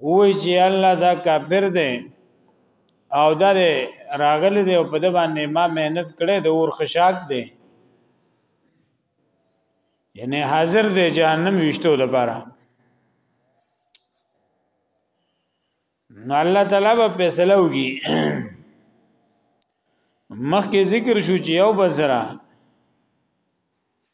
وای چې الله دا کافر دی او دا راغلی دی او په دې باندې ما مهنت کړې د اور خشاک دی یعنی حاضر دی جهنم وشتو د پاره نو الله تعالی به فیصله وکي مخکې ذکر شو چې یو بزرا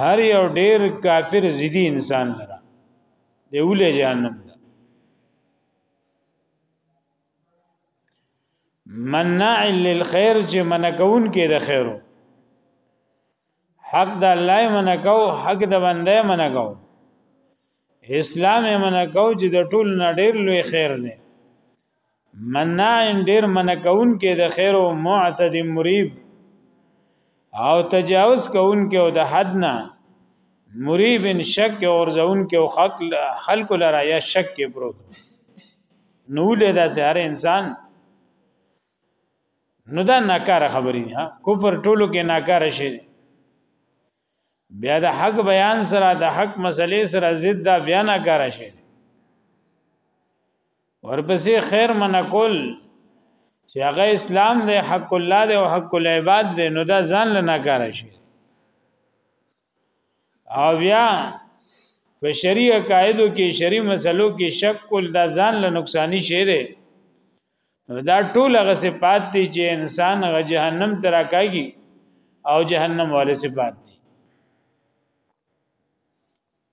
هر یو ډیر کافر زیدی انسان لره دی ولې جهنم ده مناع للخير چې منکون کې د خیرو حق د الله منکو حق د بنده منکو اسلام منکو چې د ټول نړۍ لوی خیر دی منان ډیر منکون کې د خیر او معتد مریب او تجاوز کون کې او د حد نه مریب شک او ورزون کې او خلق لرا یا شک کې پروت نو له دا سهار انسان نو دا ناکاره خبرې دي ها کفر ټولو کې ناکاره شي بیا د حق بیان سره د حق مسلې سره ضد دا بیا ناکاره شي ورپسې خیر منکول چې هغه اسلام دی حق الله دی او حق العباد دی نو دا ځان له ناکار شي او بیا په شریع قاعدو کې شریع مسلو کې شک کول دا ځان له نقصانی شي دی نو دا ټول هغه صفات دي چې انسان غ جهنم تراکاږي او جهنم والے صفات دي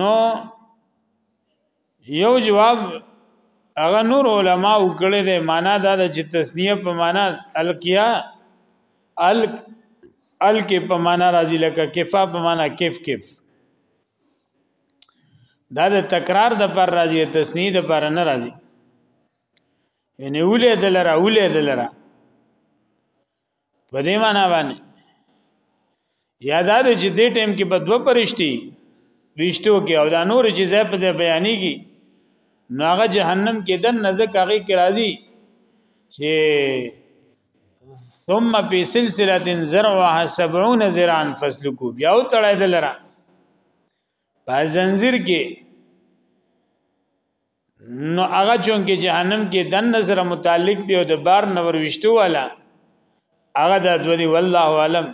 نو یو جواب هغه نور علما وکړي د معنا دا د چې تسنیه په معنا الکیا الک الک په معنا راځي لکه کفا په معنا کف کف دا د تکرار د پر راځي تسنیه د پر نه راځي یعنی ولې دلرا ولې دلرا په دې معنی باندې یادا د چې دې ټیم کې په دوه پرشتي رښتو کې او دا نور چې ځای په ځای بیانېږي نو هغه جهنم کې د نزک هغه کې راځي چې ثم فی سلسله ذرعها 70 ذراعا فسلکو بیا او تړای دلرا په زنجیر کې نو هغه چون کې جهنم کې د نظر متعلق دی او د بار نور وشتو والا هغه د دوی والله علم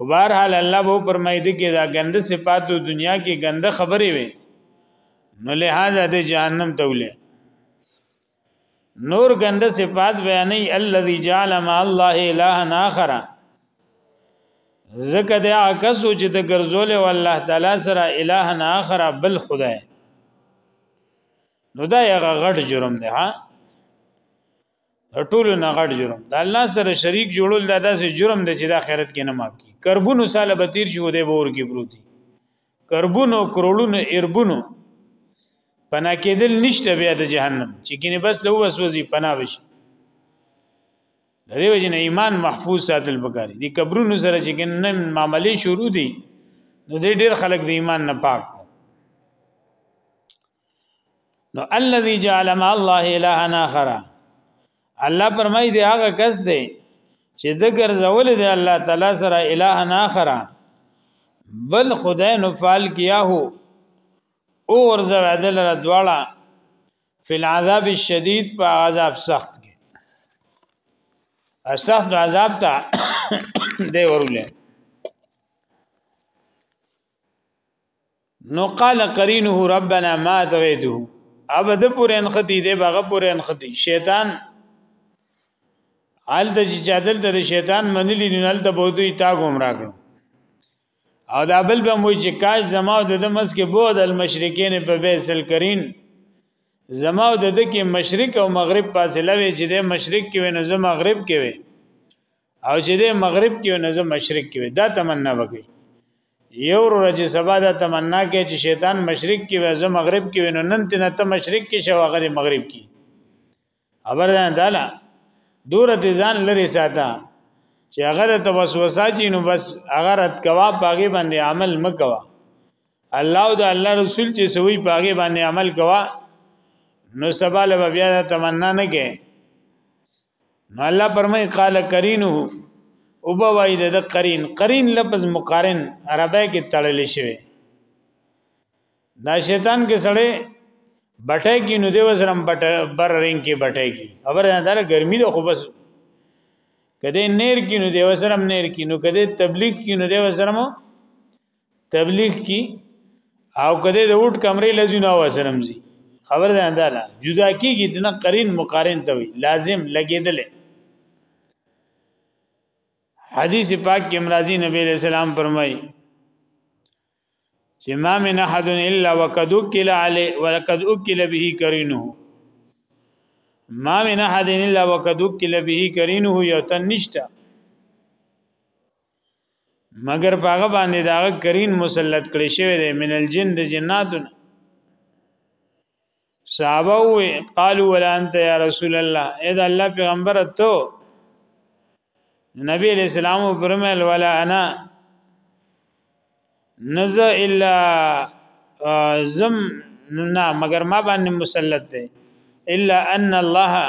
خبر حال الله وو فرمایي د کې دا غنده صفاتو دنیا کې غنده خبرې وي نو لہذا د جهنم توله نور ګنده صفات بیانې الذي جعل مع الله الها اخر زکه د عکسو چې د ګرځول او الله تعالی سره الها اخر بل خدای نو دا یو غټ جرم دی ها ټول نه غټ جرم دا الله سره شریک جوړول دا داسې جرم دی چې د آخرت کې نه معاف کی کربونو ساله به تیر شي او د بور کې پروتي کربونو کرولونو اربونو پنا کېدل نشته بیا د جهنم چې کینه بس له وسوځي پنا وشي دیو جن ایمان محفوظ ساتل بګاری دی قبرونو سره چې کنه معاملې شروع دي نو دې ډېر خلک د ایمان نه پاک نو الذي جعل مع الله الها اخر الله پرمای دی هغه کس دی چې د ګرځول دی الله تعالی سره الها اخر بل خدای نو فال کیا هو او ورځو عدل را دواړه فی العذاب الشدید په عذاب سخت کې سخت عذاب ته دی ورولې نو قال قرینه ربنا ما تغیته ابد پورې انختی دی باغه پورې انختی شیطان حال د چې چادل د شیطان منلی نه حال ته بوتو یې تا گمراه کړ او دا بل به موږ چې کاش زما او د مس کې بود المشرکین په بیسل کرین زما او د کې مشرک او مغرب فاصله وي چې د مشرک کې وي نو زه مغرب کې وي او چې د مغرب کې نه زه مشرق کې دا تمنا وکي یو ورځ سبا دا تمنا کې چې شیطان مشرق کې وي زه مغرب کې وي نو نن ته نه ته مشرق کې شو هغه مغرب کې خبر ده تعالی دور ته ځان لري ساته چې هغه ته وسوسه چي نو بس هغه رد کوا باغې باندې عمل مکوا الله او د الله رسول چې سوي باغې باندې عمل کوا نو سبا له بیا تمنا نه کې نو الله پرمای قال کرینه او بوای د قرین قرین لفظ مقارن عربی کې تړل شوی دا شیطان کې سړی بټای کې نو دیو سره بټ بر رنګ کې بټای کې خبر نه دار ګرمي ده خو بس کده نیر کې نو دیو سره نیر کې نو کده تبلیغ کې نو دیو سره تبلیغ کی او کده د وټ کمرې لزینه او سرمزي خبر ده انداله جدا کیږي د قرین مقارن ته وي لازم لګیدل حدیث پاک کې مرضی نبی علیہ السلام فرمایي چې ما من احد الا وقد اكل عليه ولقد اكل به قرينه ما من احد الا وقد اكل به قرينه یو تن نشته مگر پاغه باندې دا کرین مسلط کړي شوی دی من الجن د جناتو صحابه وی قالو ولا انت یا رسول الله اې دا الله پیغمبر ته نبی علیہ السلام فرمایل ولا انا نزا الا زم نه مگر ما باندې مسلط دی الا ان الله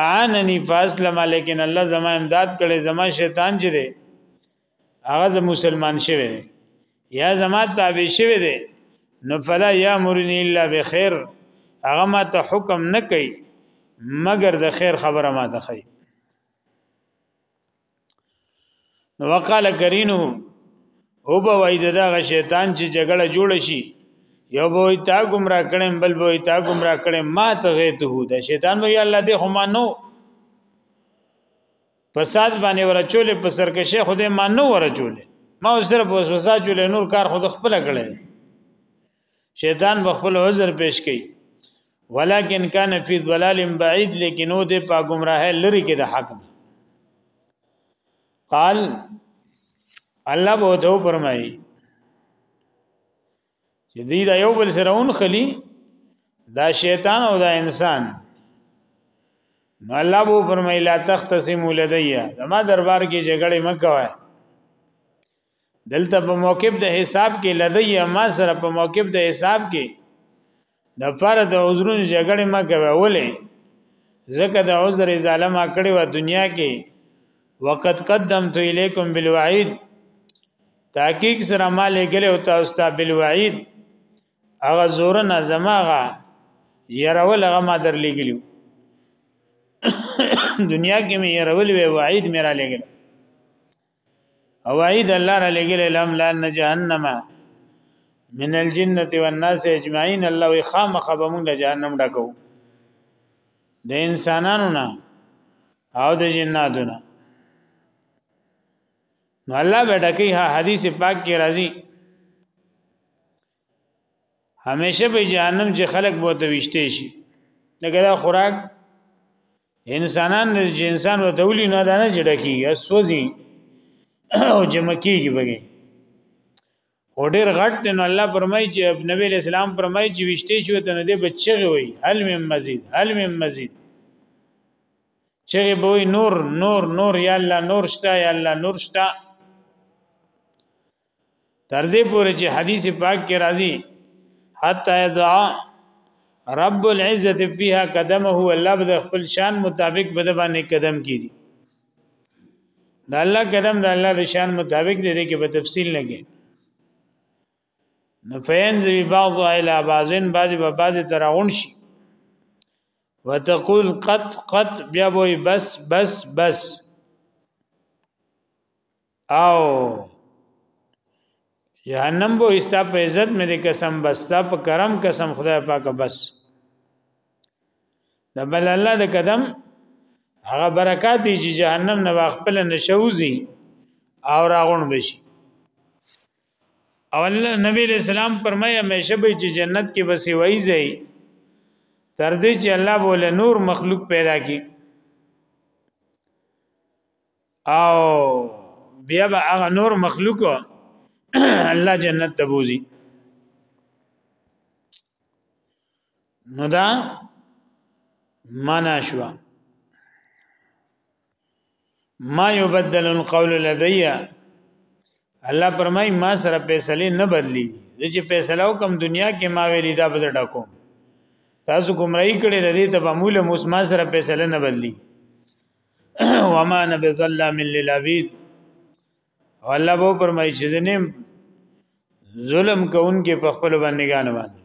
اعانني فاسلم لیکن الله زما امداد کړي زما شیطان چې دی هغه زه مسلمان شوی دی یا زما تابع شوی دی نو فلا یامرنی الا بخیر هغه ما ته حکم نه کوي مگر د خیر خبره ما ته کوي نو وقال کرینو او به وای دغه شیطان چې جګړه جوړ شي یو به تا گمراه کړم بل به تا گمراه کړم ما ته غیته دا شیطان وی الله دې خو مانو فساد باندې ورچولې په سرکشه خدای مانو ورچولې ما صرف وسوسه چولې نور کار خود خپل کړل شیطان بخپل عذر پیش کړي ولکن کان فی ظلال بعید لیکن او د پا گمراه لری کې د حق نه قال الله به ته فرمایي چې دی دا یو بل سره اون خلی دا شیطان او دا انسان نو الله به فرمایي لا تختصموا لدیا زما دربار کې جګړه مکوئ دلته په موقف د حساب کې لدی ما سره په موقف د حساب کې د فرد عذرون جګړه ما کوي ولې زکه د عذر ازاله ما کړی و دنیا کې وقت قدمت الیکم بالوعید تحقیق سره ما لګل او تاسو ته بالوعید هغه زور نه زماغه يرول هغه ما در لګلیو دنیا کې مې يرول وی وعید میرا لګل او عید الله را لګل لم لان جهنم من الجنه والناس اجمعين الله خامخ به موږ جهنم ډکو د انسانانو نه او د جناتو نه نو الله به ډکه حدیث پاک کې راځي همیشه به جهنم چې خلق به ته وشته شي دغه دا خوراک انسانان د جنسان و دولی نه دانه جړکی یا سوځي او جمع کیږي بګي او ډیر غټ دی نو الله فرمایي چې نبی اسلام فرمایي چې وشته شو ته نه دی بچغه وي هل من مزید هل من مزید چغه به نور نور نور یا الله نور شتا یا الله نور شتا تر دې پورې چې حدیث پاک کې راځي حتا دعا رب العزت فيها قدمه هو الله به خپل شان مطابق به باندې قدم کړي دا الله قدم دا الله د شان مطابق دې کې په تفصیل لګي نفینز بی بعض الى بعضن بعضی به بعضی ترغون شي وتقول قط قط بیا وای بس بس بس او جهنم بو استا په عزت مې دې قسم بستا په کرم قسم خدای پاک بس د بل الله د قدم هغه برکات چې جهنم نه واخپل نشوزي او راغون بشي او الله نبی اسلام فرمایي همیشه به چې جنت کې بسې وای ځای تر دې چې الله بوله نور مخلوق پیدا کړي او بیا به هغه نور مخلوق الله جنت ته بوزي نو دا معنا شو ما يبدل القول لدي الله پرمای ما سره فیصله نه بدلی زه چې فیصله وکم دنیا کې ما ویلی دا به ډاکو تاسو گمراهی کړي د دې ته به مولا موس ما سره فیصله نه بدلی وما انا بظلام للعبید الله وو فرمایي چې زنیم ظلم کوونکې په خپل بندګانو باندې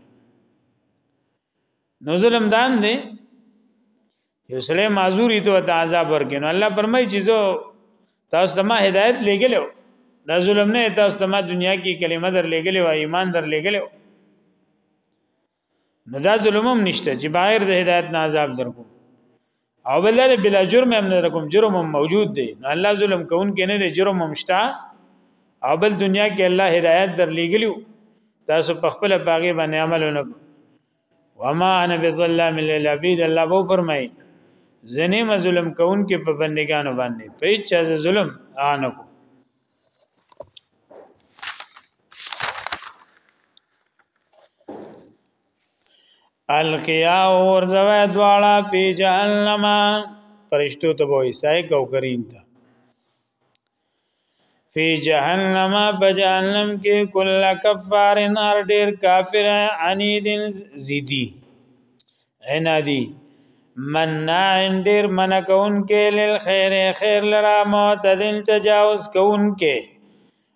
نو ظلم دان دی یو سړی معذوری ته ته عذاب ورکینو الله فرمایي چې زه تاسو ته ما هدایت لګلو دا ظلم نه تاسو ته ما دنیا کې کلمه در لګلې و ایمان در لګلې نو دا ظلم هم نشته چې بغیر د هدایت نه عذاب درکو او بل له بلا جرم هم نه درکوم جرم هم موجود دی نو الله ظلم کوون کې نه دی جرم هم شته او بل دنیا کې الله هدایت در لګلیو تاسو په خپل باغې باندې عمل وکړو وما انا بظلام للعبید الله وو فرمای زنه مظلوم کون کې په بندګانو باندې په هیڅ ظلم آنکو القیا اور زوی دواړه فی جهنم فرشتو ته وای سای کو کریم ته فی جهنم بجهنم کې کل کفار نار ډیر کافر عنید زیدی عنادی مناع ډیر من کون کې لیل خیر خیر لرا معتدن تجاوز کون کې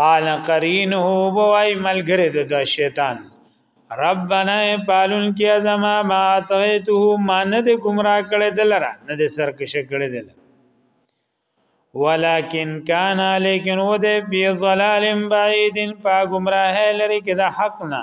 قال قرینه بوای ملګری د شیطان ربنا پالون کی ازما ما تغیته ما نه د گمراه کړه دلرا نه د سرکشه کړه دل ولکن کان لیکن و د فی ظلال بعید پا گمراه لري کې د حق نه